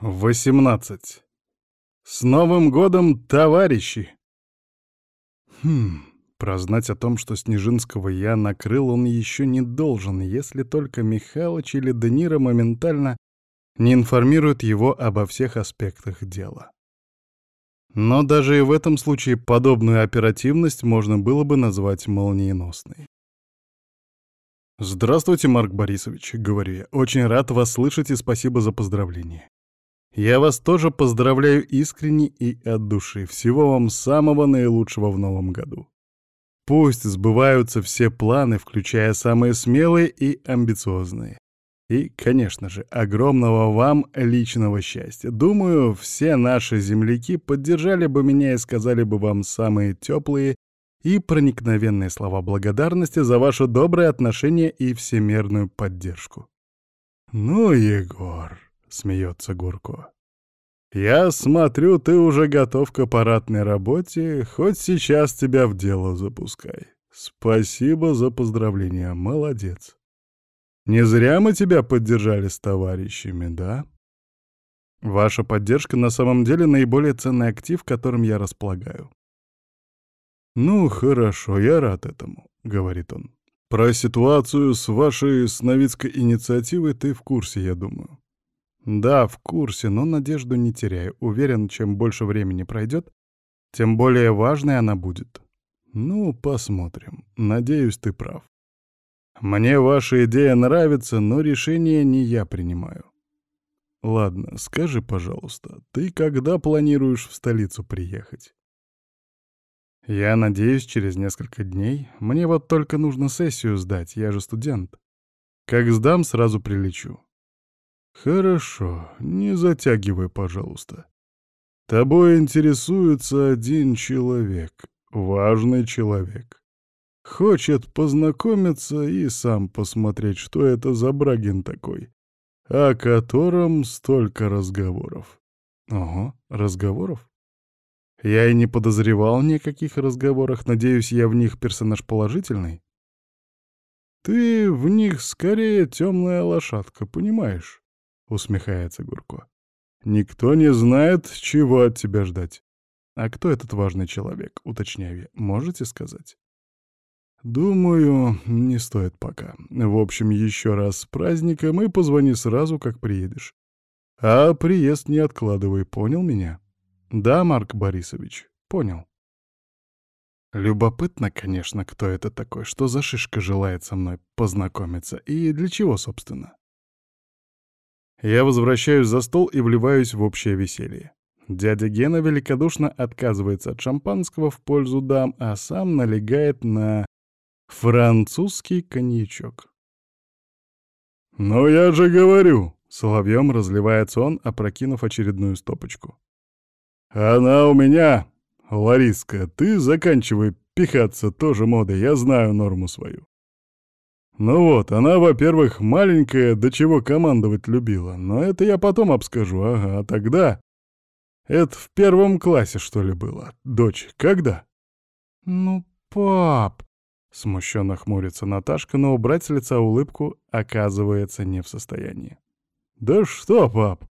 18. С Новым годом, товарищи! Хм, прознать о том, что Снежинского я накрыл, он еще не должен, если только Михалыч или Данира моментально не информируют его обо всех аспектах дела. Но даже и в этом случае подобную оперативность можно было бы назвать молниеносной. «Здравствуйте, Марк Борисович», — говорю я. «Очень рад вас слышать и спасибо за поздравление. Я вас тоже поздравляю искренне и от души. Всего вам самого наилучшего в новом году. Пусть сбываются все планы, включая самые смелые и амбициозные. И, конечно же, огромного вам личного счастья. Думаю, все наши земляки поддержали бы меня и сказали бы вам самые теплые и проникновенные слова благодарности за ваше доброе отношение и всемерную поддержку. Ну, Егор... — смеется Гурко. «Я смотрю, ты уже готов к аппаратной работе, хоть сейчас тебя в дело запускай. Спасибо за поздравления, молодец. Не зря мы тебя поддержали с товарищами, да?» Ваша поддержка на самом деле наиболее ценный актив, которым я располагаю. «Ну, хорошо, я рад этому», — говорит он. «Про ситуацию с вашей сновидской инициативой ты в курсе, я думаю. Да, в курсе, но надежду не теряю. Уверен, чем больше времени пройдет, тем более важной она будет. Ну, посмотрим. Надеюсь, ты прав. Мне ваша идея нравится, но решение не я принимаю. Ладно, скажи, пожалуйста, ты когда планируешь в столицу приехать? Я надеюсь, через несколько дней. Мне вот только нужно сессию сдать, я же студент. Как сдам, сразу прилечу. «Хорошо, не затягивай, пожалуйста. Тобой интересуется один человек, важный человек. Хочет познакомиться и сам посмотреть, что это за Брагин такой, о котором столько разговоров». «Ого, разговоров?» Я и не подозревал ни о каких разговорах, надеюсь, я в них персонаж положительный. Ты в них скорее темная лошадка, понимаешь? — усмехается Гурко. «Никто не знает, чего от тебя ждать. А кто этот важный человек, уточняю я, можете сказать?» «Думаю, не стоит пока. В общем, еще раз с праздником и позвони сразу, как приедешь. А приезд не откладывай, понял меня?» «Да, Марк Борисович, понял». Любопытно, конечно, кто это такой, что за шишка желает со мной познакомиться и для чего, собственно. Я возвращаюсь за стол и вливаюсь в общее веселье. Дядя Гена великодушно отказывается от шампанского в пользу дам, а сам налегает на французский коньячок. «Ну я же говорю!» — соловьем разливается он, опрокинув очередную стопочку. «Она у меня! Лариска, ты заканчивай пихаться тоже модой, я знаю норму свою. Ну вот, она, во-первых, маленькая, до чего командовать любила, но это я потом обскажу, ага, а тогда... Это в первом классе, что ли, было? Дочь, когда? Ну, пап... Смущенно хмурится Наташка, но убрать с лица улыбку оказывается не в состоянии. «Да что, пап?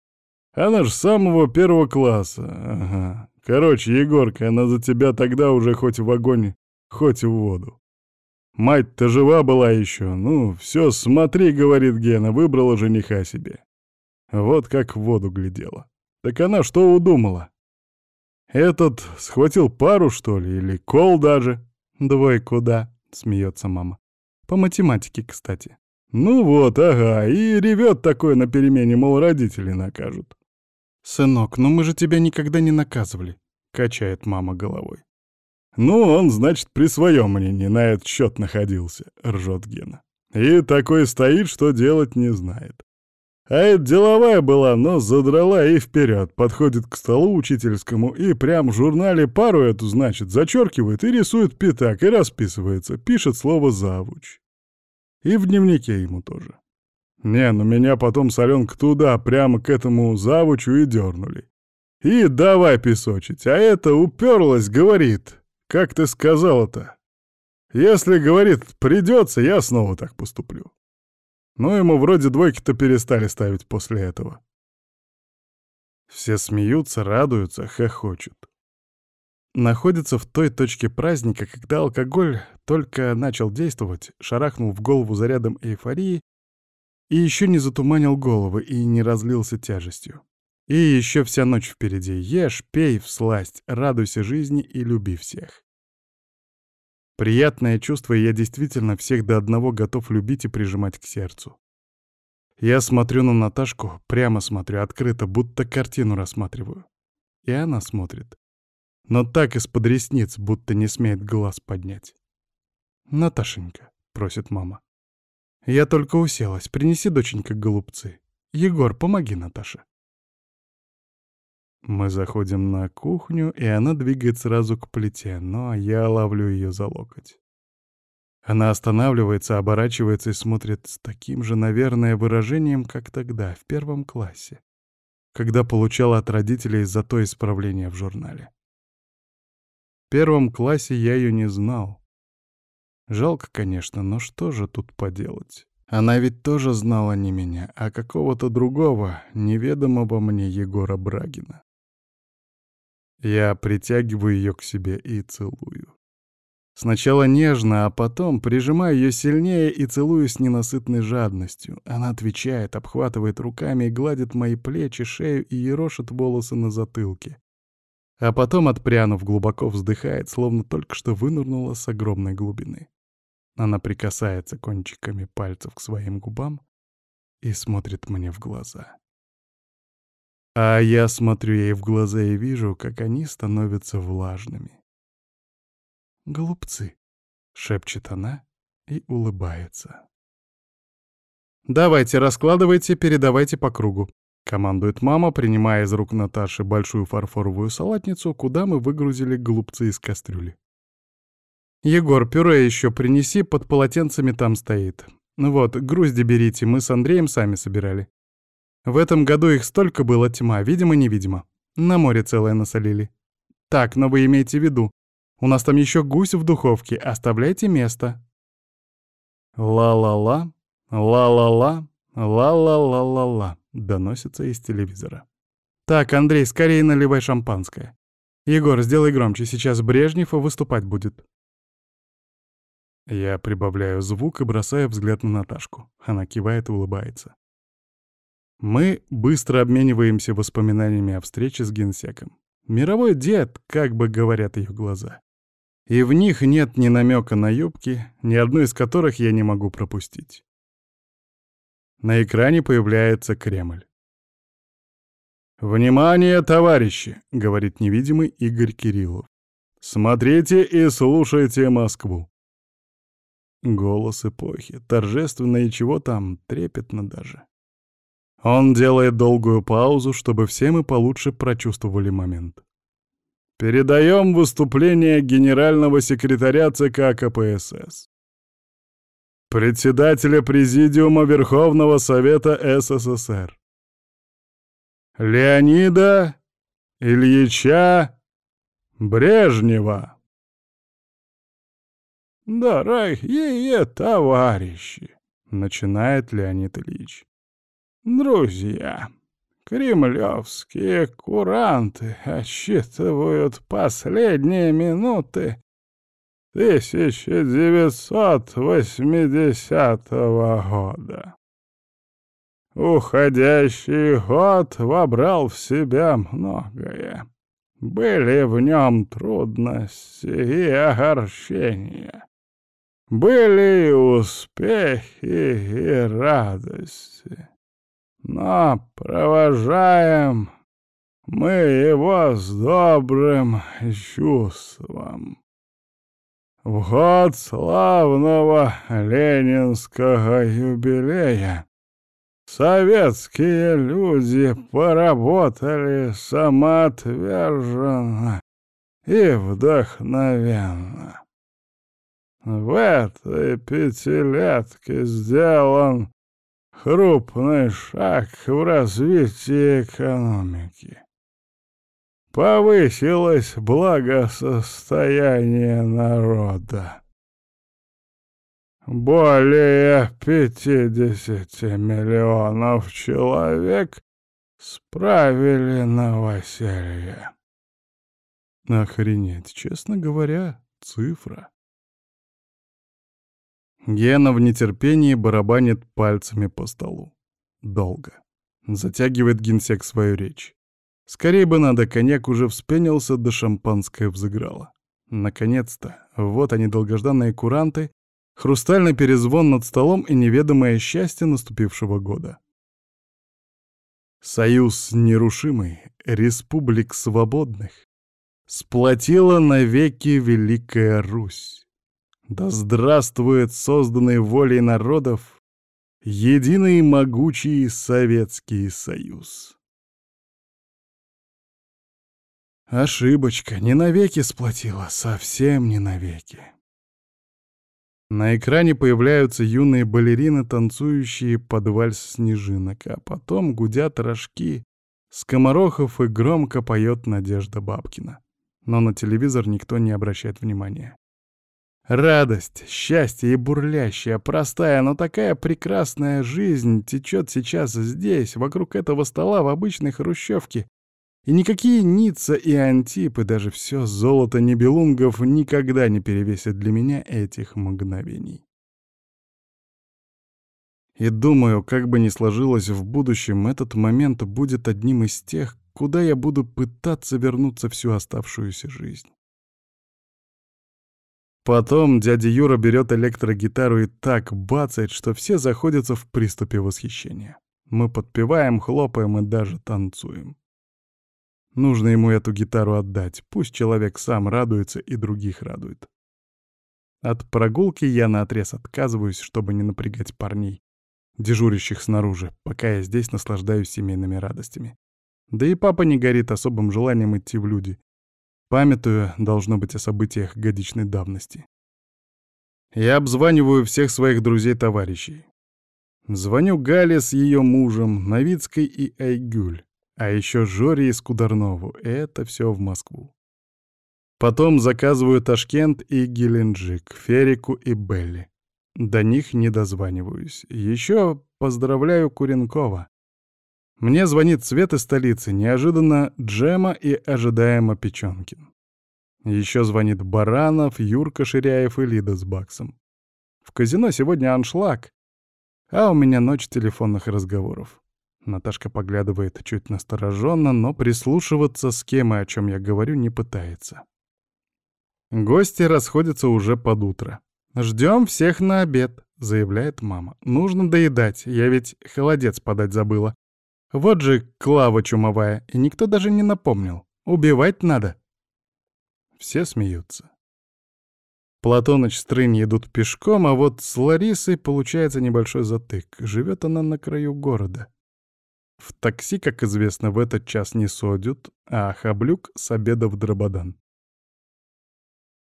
Она ж с самого первого класса. Ага. Короче, Егорка, она за тебя тогда уже хоть в огонь, хоть в воду. Мать-то жива была еще. Ну, все, смотри, говорит Гена, выбрала жениха себе. Вот как в воду глядела. Так она что удумала? Этот схватил пару, что ли, или кол даже? Двойку, да, смеется мама. По математике, кстати. Ну вот, ага, и ревет такой на перемене, мол, родители накажут. «Сынок, ну мы же тебя никогда не наказывали», — качает мама головой. «Ну, он, значит, при своем мнении на этот счет находился», — ржет Гена. «И такой стоит, что делать не знает. А это деловая была, но задрала и вперед, подходит к столу учительскому и прям в журнале пару эту, значит, зачеркивает и рисует пятак, и расписывается, пишет слово «завуч». И в дневнике ему тоже. Не, ну меня потом соленка туда, прямо к этому завучу и дернули. И давай песочить, а это уперлась, говорит, как ты сказала-то? Если, говорит, придется, я снова так поступлю. Но ему вроде двойки-то перестали ставить после этого. Все смеются, радуются, хохочут. Находится в той точке праздника, когда алкоголь только начал действовать, шарахнул в голову зарядом эйфории и еще не затуманил головы и не разлился тяжестью. И еще вся ночь впереди. Ешь, пей, всласть, радуйся жизни и люби всех. Приятное чувство, и я действительно всех до одного готов любить и прижимать к сердцу. Я смотрю на Наташку, прямо смотрю, открыто, будто картину рассматриваю. И она смотрит. Но так из-под ресниц, будто не смеет глаз поднять. «Наташенька», — просит мама. «Я только уселась. Принеси, доченька, голубцы. Егор, помоги Наташе». Мы заходим на кухню, и она двигает сразу к плите, но я ловлю ее за локоть. Она останавливается, оборачивается и смотрит с таким же, наверное, выражением, как тогда, в первом классе, когда получала от родителей за то исправление в журнале. В первом классе я ее не знал. Жалко, конечно, но что же тут поделать? Она ведь тоже знала не меня, а какого-то другого, неведомого мне Егора Брагина. Я притягиваю ее к себе и целую. Сначала нежно, а потом прижимаю ее сильнее и целую с ненасытной жадностью. Она отвечает, обхватывает руками гладит мои плечи, шею и ерошит волосы на затылке. А потом, отпрянув, глубоко вздыхает, словно только что вынырнула с огромной глубины. Она прикасается кончиками пальцев к своим губам и смотрит мне в глаза. А я смотрю ей в глаза и вижу, как они становятся влажными. «Голубцы», — шепчет она и улыбается. «Давайте, раскладывайте, передавайте по кругу», — командует мама, принимая из рук Наташи большую фарфоровую салатницу, куда мы выгрузили голубцы из кастрюли. «Егор, пюре еще принеси, под полотенцами там стоит. Ну вот, грузди берите, мы с Андреем сами собирали. В этом году их столько было тьма, видимо-невидимо. На море целое насолили. Так, но вы имеете в виду, у нас там еще гусь в духовке, оставляйте место. Ла-ла-ла, ла-ла-ла, ла-ла-ла-ла-ла, доносится из телевизора. Так, Андрей, скорее наливай шампанское. Егор, сделай громче, сейчас Брежнев выступать будет. Я прибавляю звук и бросаю взгляд на Наташку. Она кивает и улыбается. Мы быстро обмениваемся воспоминаниями о встрече с генсеком. Мировой дед, как бы говорят ее глаза. И в них нет ни намека на юбки, ни одну из которых я не могу пропустить. На экране появляется Кремль. «Внимание, товарищи!» — говорит невидимый Игорь Кириллов. «Смотрите и слушайте Москву!» Голос эпохи, торжественно и чего там, трепетно даже. Он делает долгую паузу, чтобы все мы получше прочувствовали момент. Передаем выступление генерального секретаря ЦК КПСС. Председателя Президиума Верховного Совета СССР. Леонида Ильича Брежнева. «Дорогие товарищи!» — начинает Леонид Ильич. Друзья, кремлевские куранты отсчитывают последние минуты 1980 года. Уходящий год вобрал в себя многое. Были в нем трудности и огорчения. Были и успехи, и радости. Но провожаем мы его с добрым чувством. В год славного ленинского юбилея советские люди поработали самоотверженно и вдохновенно. В этой пятилетке сделан крупный шаг в развитии экономики. Повысилось благосостояние народа. Более 50 миллионов человек Справили новоселье. Охренеть, честно говоря, цифра. Гена в нетерпении барабанит пальцами по столу. Долго. Затягивает генсек свою речь. Скорее бы надо, коньяк уже вспенился, да шампанское взыграло. Наконец-то, вот они, долгожданные куранты, хрустальный перезвон над столом и неведомое счастье наступившего года. Союз нерушимый, республик свободных, сплотила навеки Великая Русь. Да здравствует созданный волей народов единый могучий Советский Союз. Ошибочка, не навеки сплотила, совсем не навеки. На экране появляются юные балерины, танцующие под вальс снежинок, а потом гудят рожки, скоморохов и громко поет Надежда Бабкина. Но на телевизор никто не обращает внимания. Радость, счастье и бурлящая, простая, но такая прекрасная жизнь течет сейчас здесь, вокруг этого стола в обычной хрущевке, и никакие Ницца и Антип, и даже все золото Небелунгов никогда не перевесят для меня этих мгновений. И думаю, как бы ни сложилось в будущем, этот момент будет одним из тех, куда я буду пытаться вернуться всю оставшуюся жизнь. Потом дядя Юра берет электрогитару и так бацает, что все заходятся в приступе восхищения. Мы подпеваем, хлопаем и даже танцуем. Нужно ему эту гитару отдать, пусть человек сам радуется и других радует. От прогулки я наотрез отказываюсь, чтобы не напрягать парней, дежурящих снаружи, пока я здесь наслаждаюсь семейными радостями. Да и папа не горит особым желанием идти в люди, памятуя, должно быть, о событиях годичной давности. Я обзваниваю всех своих друзей-товарищей. Звоню Гале с ее мужем, Новицкой и Айгюль. А еще Жоре и Скударнову. Это все в Москву. Потом заказываю Ташкент и Геленджик, Ферику и Белли. До них не дозваниваюсь. Еще поздравляю Куренкова. Мне звонит Свет из столицы, неожиданно Джема и ожидаемо Печенкин. Еще звонит Баранов, Юрка Ширяев и Лида с Баксом. В казино сегодня аншлаг, а у меня ночь телефонных разговоров. Наташка поглядывает чуть настороженно, но прислушиваться, с кем и о чем я говорю, не пытается. Гости расходятся уже под утро. «Ждем всех на обед», — заявляет мама. «Нужно доедать, я ведь холодец подать забыла. Вот же Клава чумовая, и никто даже не напомнил. Убивать надо». Все смеются. Платоныч с Трыней идут пешком, а вот с Ларисой получается небольшой затык. Живет она на краю города. В такси, как известно, в этот час не содят, а Хаблюк с обеда в Драбадан.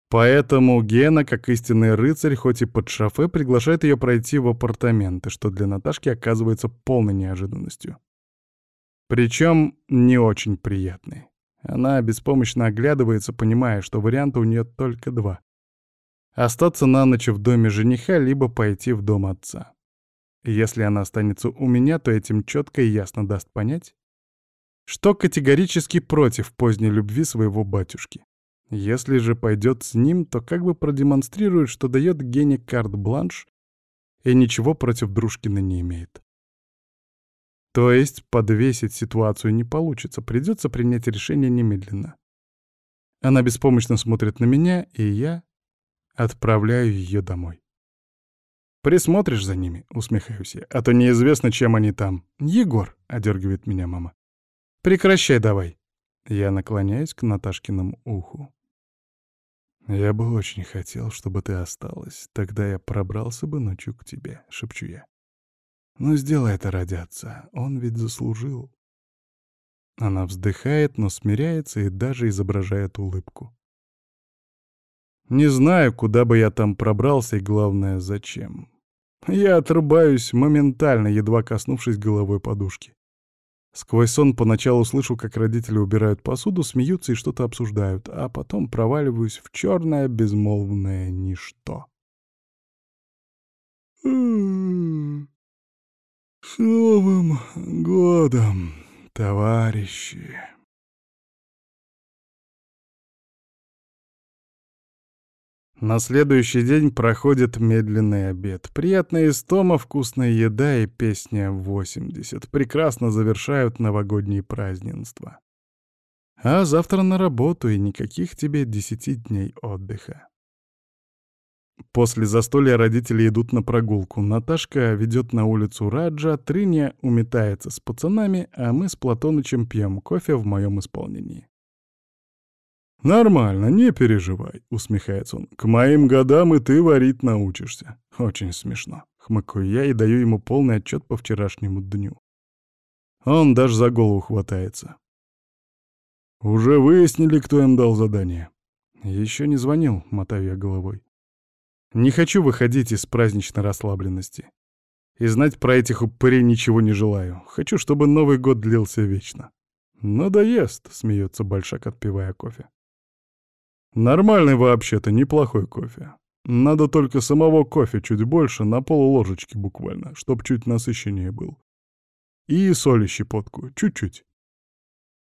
Поэтому Гена, как истинный рыцарь, хоть и под шофе, приглашает ее пройти в апартаменты, что для Наташки оказывается полной неожиданностью. Причем не очень приятной. Она беспомощно оглядывается, понимая, что варианта у нее только два. Остаться на ночь в доме жениха, либо пойти в дом отца. Если она останется у меня, то этим четко и ясно даст понять, что категорически против поздней любви своего батюшки. Если же пойдет с ним, то как бы продемонстрирует, что дает Гене карт-бланш и ничего против Дружкина не имеет. То есть подвесить ситуацию не получится, придется принять решение немедленно. Она беспомощно смотрит на меня, и я отправляю ее домой. «Присмотришь за ними?» — усмехаюсь я. «А то неизвестно, чем они там». «Егор!» — одергивает меня мама. «Прекращай давай!» Я наклоняюсь к Наташкиному уху. «Я бы очень хотел, чтобы ты осталась. Тогда я пробрался бы ночью к тебе», — шепчу я. «Но сделай это ради отца. Он ведь заслужил». Она вздыхает, но смиряется и даже изображает улыбку. Не знаю, куда бы я там пробрался и, главное, зачем. Я отрубаюсь моментально, едва коснувшись головой подушки. Сквозь сон поначалу слышу, как родители убирают посуду, смеются и что-то обсуждают, а потом проваливаюсь в черное безмолвное ничто. «С Новым годом!» — товарищи. На следующий день проходит медленный обед. Приятная истома, вкусная еда и песня 80 прекрасно завершают новогодние празднества. А завтра на работу и никаких тебе десяти дней отдыха. После застолья родители идут на прогулку. Наташка ведет на улицу Раджа, Триня уметается с пацанами, а мы с Платонычем пьем кофе в моем исполнении. «Нормально, не переживай», — усмехается он. «К моим годам и ты варить научишься». Очень смешно. Хмыкаю я и даю ему полный отчет по вчерашнему дню. Он даже за голову хватается. «Уже выяснили, кто им дал задание?» «Еще не звонил», — мотаю я головой. «Не хочу выходить из праздничной расслабленности. И знать про этих упырей ничего не желаю. Хочу, чтобы Новый год длился вечно». «Надоест», — смеется Большак, отпивая кофе. Нормальный вообще-то, неплохой кофе. Надо только самого кофе чуть больше, на полуложечки буквально, чтоб чуть насыщеннее был. И соли щепотку, чуть-чуть.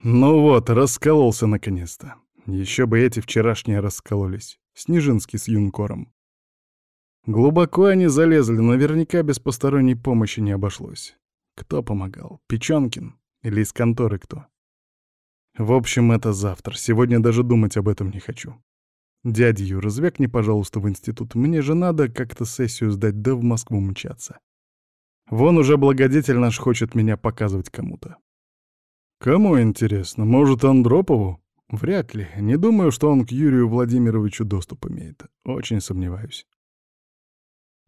Ну вот, раскололся наконец-то. Еще бы эти вчерашние раскололись. Снежинский с юнкором. Глубоко они залезли, наверняка без посторонней помощи не обошлось. Кто помогал? Печенкин? Или из конторы кто? В общем, это завтра. Сегодня даже думать об этом не хочу. Дядя Юра, звякни, пожалуйста, в институт. Мне же надо как-то сессию сдать, да в Москву мчаться. Вон уже благодетель наш хочет меня показывать кому-то. Кому интересно? Может, Андропову? Вряд ли. Не думаю, что он к Юрию Владимировичу доступ имеет. Очень сомневаюсь.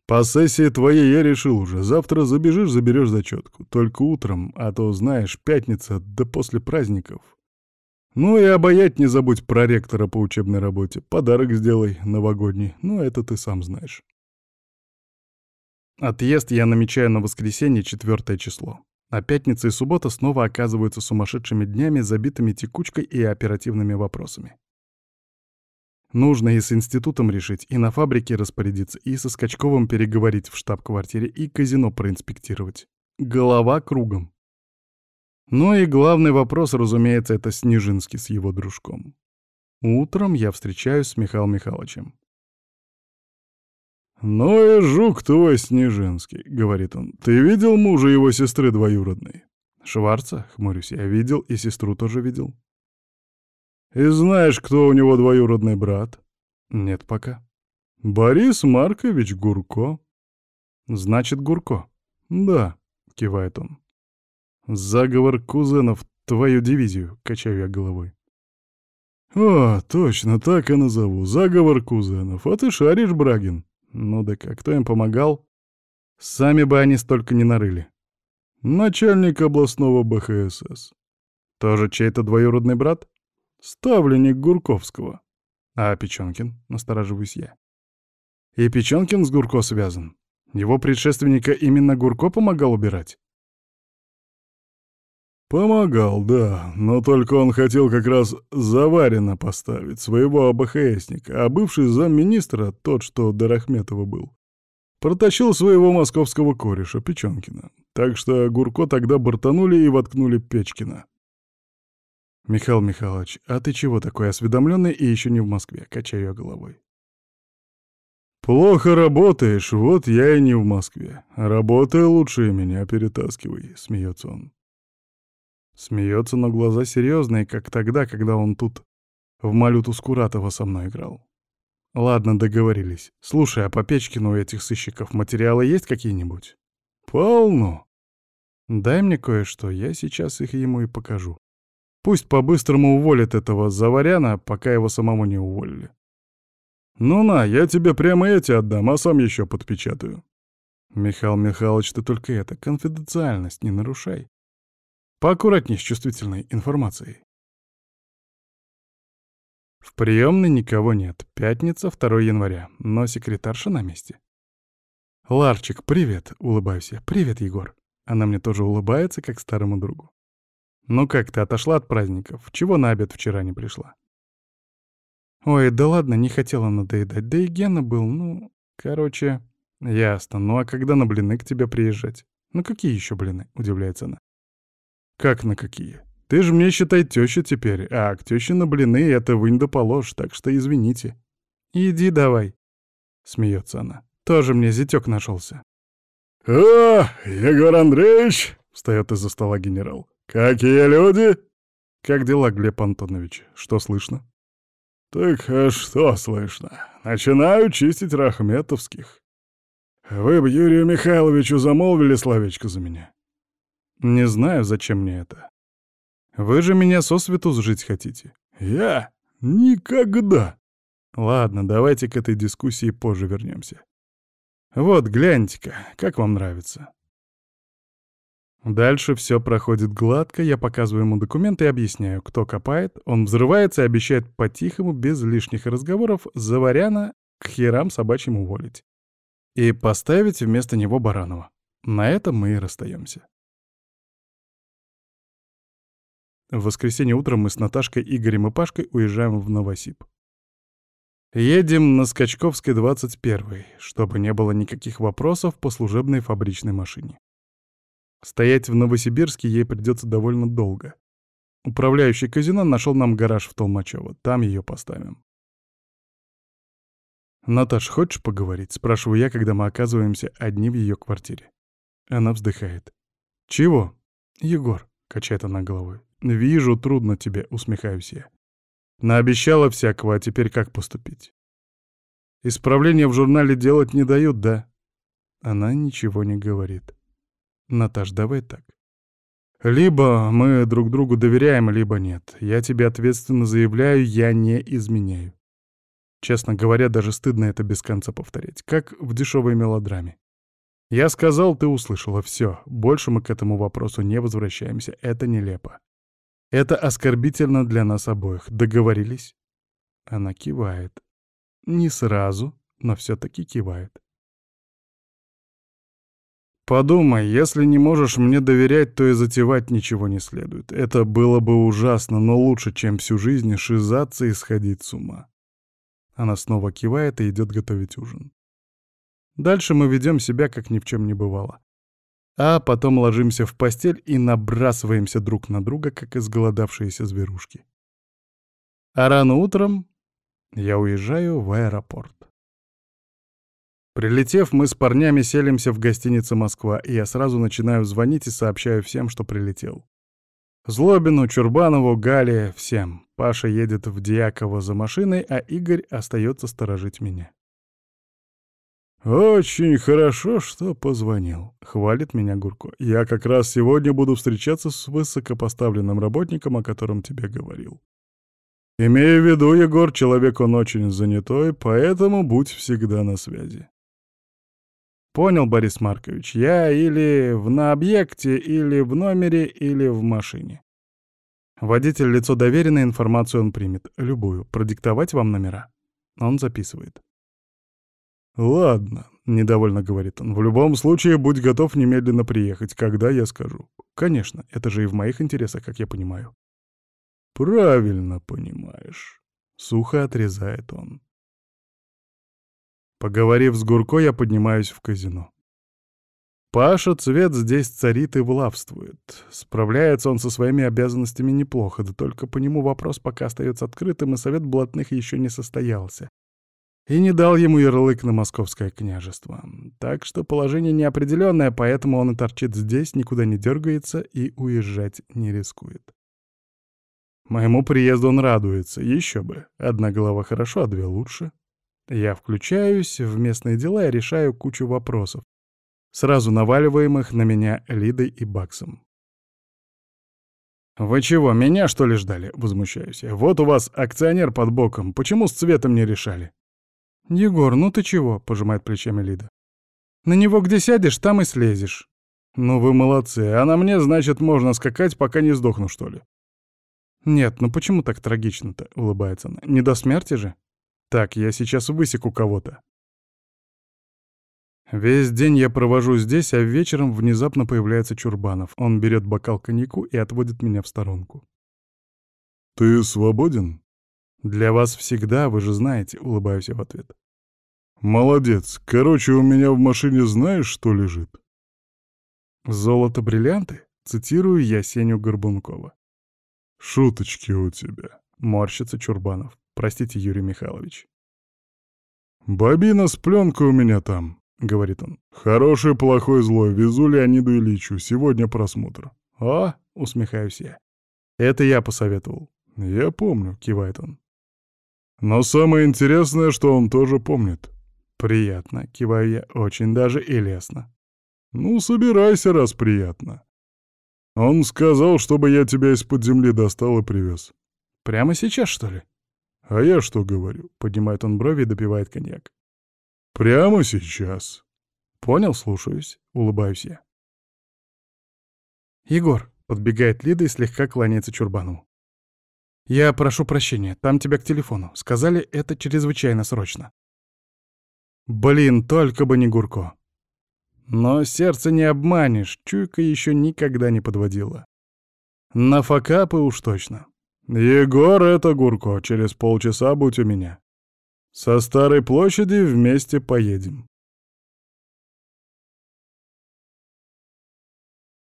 По сессии твоей я решил уже. Завтра забежишь, заберешь зачетку. Только утром, а то, знаешь, пятница, да после праздников. Ну и обаять не забудь про ректора по учебной работе. Подарок сделай новогодний. Ну, это ты сам знаешь. Отъезд я намечаю на воскресенье, четвертое число. А пятница и суббота снова оказываются сумасшедшими днями, забитыми текучкой и оперативными вопросами. Нужно и с институтом решить, и на фабрике распорядиться, и со Скачковым переговорить в штаб-квартире, и казино проинспектировать. Голова кругом. Ну и главный вопрос, разумеется, это Снежинский с его дружком. Утром я встречаюсь с Михаилом Михайловичем. «Ну и жук твой Снежинский», — говорит он. «Ты видел мужа его сестры двоюродной?» «Шварца?» — хмурюсь. «Я видел, и сестру тоже видел». «И знаешь, кто у него двоюродный брат?» «Нет пока». «Борис Маркович Гурко». «Значит, Гурко?» «Да», — кивает он. «Заговор кузенов, твою дивизию», — качаю я головой. «О, точно, так и назову. Заговор кузенов. А ты шаришь, Брагин?» «Ну да как, кто им помогал?» «Сами бы они столько не нарыли». «Начальник областного БХСС». «Тоже чей-то двоюродный брат?» «Ставленник Гурковского». «А Печенкин?» — настораживаюсь я. «И Печенкин с Гурко связан. Его предшественника именно Гурко помогал убирать?» «Помогал, да, но только он хотел как раз Заварина поставить, своего АБХСника, а бывший замминистра, тот, что до Рахметова был, протащил своего московского кореша, Печенкина. Так что Гурко тогда бортанули и воткнули Печкина». «Михаил Михайлович, а ты чего такой осведомленный и еще не в Москве?» — качаю я головой. «Плохо работаешь, вот я и не в Москве. Работай лучше меня перетаскивай», — смеется он. Смеется, но глаза серьезные, как тогда, когда он тут в Малюту Скуратова со мной играл. Ладно, договорились. Слушай, а по Печкину у этих сыщиков материалы есть какие-нибудь? Полно. Дай мне кое-что, я сейчас их ему и покажу. Пусть по-быстрому уволят этого Заваряна, пока его самому не уволили. Ну на, я тебе прямо эти отдам, а сам еще подпечатаю. Михаил Михайлович, ты только это, конфиденциальность не нарушай. Поаккуратней с чувствительной информацией. В приемной никого нет. Пятница, 2 января, но секретарша на месте. «Ларчик, привет!» — улыбаюсь я. «Привет, Егор!» Она мне тоже улыбается, как старому другу. «Ну как ты отошла от праздников? Чего на обед вчера не пришла?» «Ой, да ладно, не хотела надоедать. Да и Гена был, ну... Короче...» «Ясно. Ну а когда на блины к тебе приезжать?» «Ну какие еще блины?» — удивляется она. Как на какие? Ты же мне, считай, теща теперь, а к тёще на блины это вынь да положь, так что извините. Иди давай, — смеется она. Тоже мне зятёк нашелся. «О, Егор Андреевич!» — встает из-за стола генерал. «Какие люди?» «Как дела, Глеб Антонович? Что слышно?» «Так а что слышно? Начинаю чистить рахметовских. Вы б Юрию Михайловичу замолвили словечко за меня?» «Не знаю, зачем мне это. Вы же меня сосвету сжить хотите?» «Я? Никогда!» «Ладно, давайте к этой дискуссии позже вернемся. Вот, гляньте-ка, как вам нравится?» Дальше все проходит гладко, я показываю ему документы и объясняю, кто копает, он взрывается и обещает по-тихому, без лишних разговоров, Заваряна к херам собачьим уволить. И поставить вместо него Баранова. На этом мы и расстаемся. В воскресенье утром мы с Наташкой, Игорем и Пашкой уезжаем в Новосиб. Едем на Скачковской 21 чтобы не было никаких вопросов по служебной фабричной машине. Стоять в Новосибирске ей придется довольно долго. Управляющий казино нашел нам гараж в Толмачево. Там ее поставим. «Наташ, хочешь поговорить?» — спрашиваю я, когда мы оказываемся одни в ее квартире. Она вздыхает. «Чего?» «Егор», — качает она головой. «Вижу, трудно тебе», — усмехаюсь я. Наобещала всякого, а теперь как поступить? Исправления в журнале делать не дают, да? Она ничего не говорит. Наташ, давай так. Либо мы друг другу доверяем, либо нет. Я тебе ответственно заявляю, я не изменяю. Честно говоря, даже стыдно это без конца повторять, как в дешевой мелодраме. Я сказал, ты услышала, все. Больше мы к этому вопросу не возвращаемся. Это нелепо. Это оскорбительно для нас обоих. Договорились? Она кивает. Не сразу, но все-таки кивает. Подумай, если не можешь мне доверять, то и затевать ничего не следует. Это было бы ужасно, но лучше, чем всю жизнь шизаться и сходить с ума. Она снова кивает и идет готовить ужин. Дальше мы ведем себя, как ни в чем не бывало. А потом ложимся в постель и набрасываемся друг на друга, как изголодавшиеся зверушки. А рано утром я уезжаю в аэропорт. Прилетев, мы с парнями селимся в гостинице «Москва», и я сразу начинаю звонить и сообщаю всем, что прилетел. Злобину, Чурбанову, Гале, всем. Паша едет в Дьяково за машиной, а Игорь остается сторожить меня. «Очень хорошо, что позвонил», — хвалит меня Гурко. «Я как раз сегодня буду встречаться с высокопоставленным работником, о котором тебе говорил. Имею в виду, Егор, человек он очень занятой, поэтому будь всегда на связи. Понял, Борис Маркович, я или в на объекте, или в номере, или в машине. Водитель лицо доверенное, информацию он примет. Любую. Продиктовать вам номера. Он записывает. «Ладно», — недовольно говорит он. «В любом случае, будь готов немедленно приехать, когда я скажу». «Конечно, это же и в моих интересах, как я понимаю». «Правильно понимаешь», — сухо отрезает он. Поговорив с Гурко, я поднимаюсь в казино. Паша Цвет здесь царит и влавствует. Справляется он со своими обязанностями неплохо, да только по нему вопрос пока остается открытым, и совет блатных еще не состоялся. И не дал ему ярлык на московское княжество. Так что положение неопределенное, поэтому он и торчит здесь, никуда не дергается и уезжать не рискует. Моему приезду он радуется, еще бы. Одна голова хорошо, а две лучше. Я включаюсь в местные дела и решаю кучу вопросов, сразу наваливаемых на меня Лидой и Баксом. «Вы чего, меня что ли ждали?» — возмущаюсь я. «Вот у вас акционер под боком, почему с цветом не решали?» «Егор, ну ты чего?» — пожимает плечами Лида. «На него где сядешь, там и слезешь». «Ну вы молодцы, а на мне, значит, можно скакать, пока не сдохну, что ли?» «Нет, ну почему так трагично-то?» — улыбается она. «Не до смерти же?» Так, я сейчас высеку кого-то. Весь день я провожу здесь, а вечером внезапно появляется Чурбанов. Он берет бокал коньяку и отводит меня в сторонку. «Ты свободен?» «Для вас всегда, вы же знаете», — улыбаюсь я в ответ. «Молодец. Короче, у меня в машине знаешь, что лежит?» «Золото-бриллианты?» Цитирую я Сеню Горбункова. «Шуточки у тебя», — морщится Чурбанов. Простите, Юрий Михайлович. «Бобина с пленкой у меня там», — говорит он. «Хороший, плохой, злой. Везу Леониду Ильичу. Сегодня просмотр». «О!» — усмехаюсь я. «Это я посоветовал». «Я помню», — кивает он. «Но самое интересное, что он тоже помнит». «Приятно», — киваю я, очень даже и лестно. «Ну, собирайся, раз приятно. Он сказал, чтобы я тебя из-под земли достал и привез». «Прямо сейчас, что ли?» «А я что говорю?» — поднимает он брови и допивает коньяк. «Прямо сейчас». «Понял, слушаюсь», — улыбаюсь я. «Егор», — подбегает Лида и слегка кланяется Чурбану. «Я прошу прощения, там тебя к телефону. Сказали, это чрезвычайно срочно». Блин, только бы не Гурко. Но сердце не обманешь, чуйка еще никогда не подводила. На факапы уж точно. «Егор, это Гурко, через полчаса будь у меня. Со Старой площади вместе поедем».